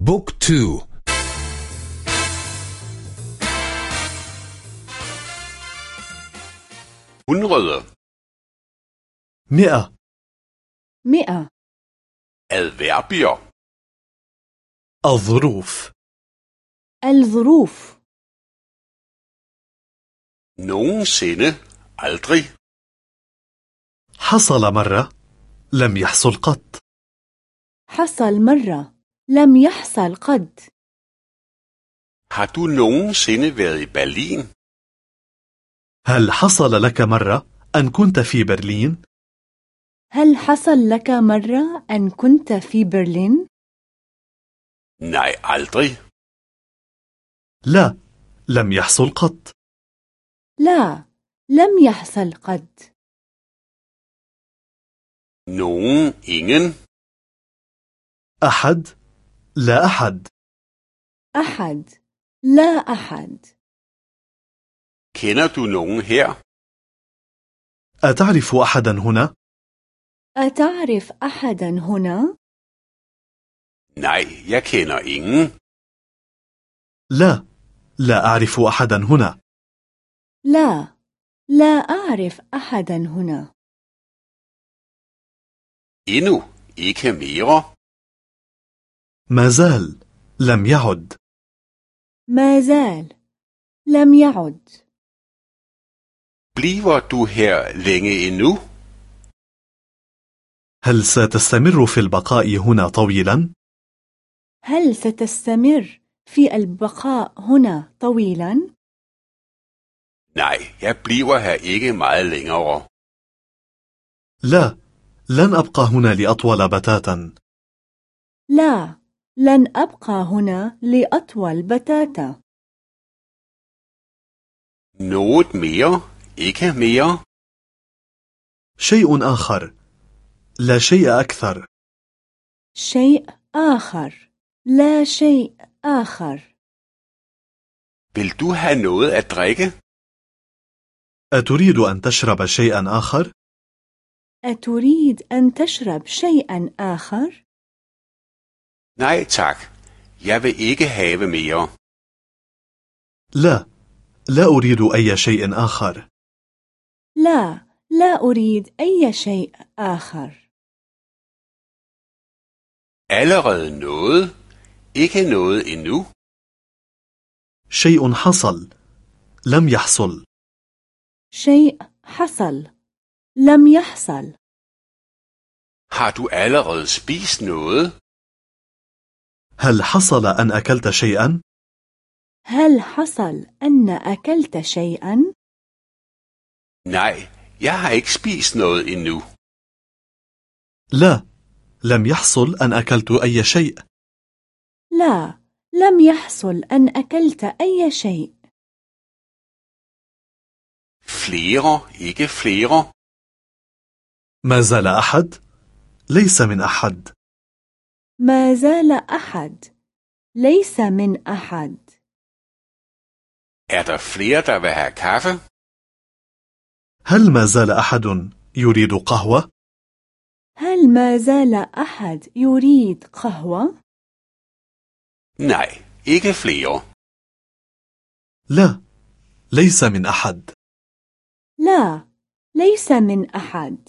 بوك تو. hundrede مئة. مئة. adverbier الظروف. الظروف. nogensinde aldrig حصل مرة لم يحصل قط. حصل مرة. لم يحصل قد. Har du nogensinde været i Berlin? هل حصل لك مرة أن كنت في برلين؟ هل حصل لك مرة أن كنت في برلين؟ nej aldrig. لا لم يحصل قط. لا لم يحصل قد. Nogen ingen. أحد؟ لا أحد. أحد. لا أحد. kender du nogen her أتعرف أحدا هنا؟ أتعرف أحدا هنا؟ nej jeg kender ingen لا. لا أعرف أحدا هنا. لا. لا أعرف أحدا هنا. endnu ikke mere ما زال لم يعد. ما زال لم يعد. Bliver du her længe endnu? هل ستستمر في البقاء هنا طويلا؟ هل ستستمر في البقاء هنا طويلا؟ nej jeg bliver her ikke meget længere. لا لن أبقى هنا لأطول بتاتا. لا لن أبقى هنا لأطول بتاتا. Noget mere? Ikke mere? شيء آخر. لا شيء أكثر. شيء آخر. لا شيء آخر. Vil du have noget at drikke? أتريد أن تشرب شيئا آخر؟ أتريد أن تشرب شيئا آخر؟ Nej tak jeg vil ikke have mere لا لا أريد أي شيء آخر لا لا أريد أي شيء آخر allerede noget ikke noget endnu شيء حصل لم يحصل شيء حصل لم يحصل har du allerede spist noget هل حصل أن أكلت شيئا؟ هل حصل أن أكلت شيئا؟ nej jeg har ikke spist noget endnu لا لم يحصل أن أكلت أي شيء لا لم يحصل أن أكلت أي شيء flere ikke flere ما زال أحد؟ ليس من أحد ما زال أحد. ليس من أحد. Er der flere der vil have kaffe? هل ما زال أحد يريد قهوة؟ هل ما زال أحد يريد قهوة؟ nej ikke flere. لا ليس من أحد. لا ليس من أحد.